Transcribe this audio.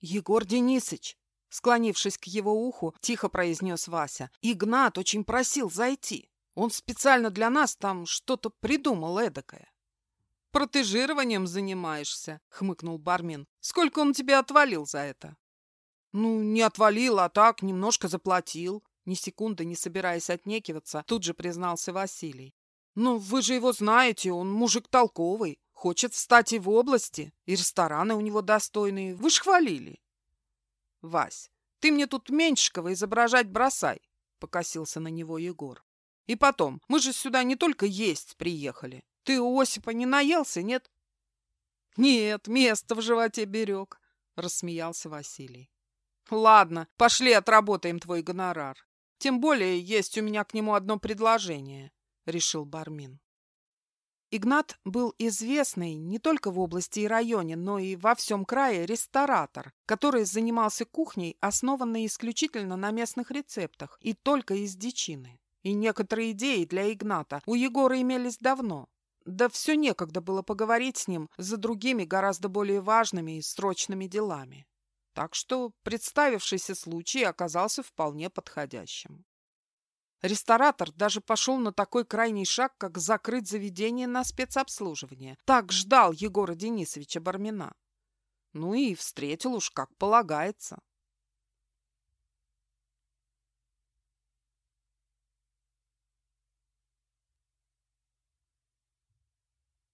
Егор Денисович, склонившись к его уху, тихо произнес Вася, Игнат очень просил зайти. Он специально для нас там что-то придумал эдакое. «Протежированием занимаешься», — хмыкнул Бармин. «Сколько он тебе отвалил за это?» «Ну, не отвалил, а так, немножко заплатил». Ни секунды не собираясь отнекиваться, тут же признался Василий. «Ну, вы же его знаете, он мужик толковый, хочет встать и в области, и рестораны у него достойные, вы ж хвалили». «Вась, ты мне тут Меньшикова изображать бросай», — покосился на него Егор. «И потом, мы же сюда не только есть приехали. Ты у Осипа не наелся, нет?» «Нет, место в животе берег», — рассмеялся Василий. «Ладно, пошли отработаем твой гонорар. Тем более есть у меня к нему одно предложение», — решил Бармин. Игнат был известный не только в области и районе, но и во всем крае ресторатор, который занимался кухней, основанной исключительно на местных рецептах и только из дичины. И некоторые идеи для Игната у Егора имелись давно. Да все некогда было поговорить с ним за другими гораздо более важными и срочными делами. Так что представившийся случай оказался вполне подходящим. Ресторатор даже пошел на такой крайний шаг, как закрыть заведение на спецобслуживание. Так ждал Егора Денисовича Бармина. Ну и встретил уж как полагается.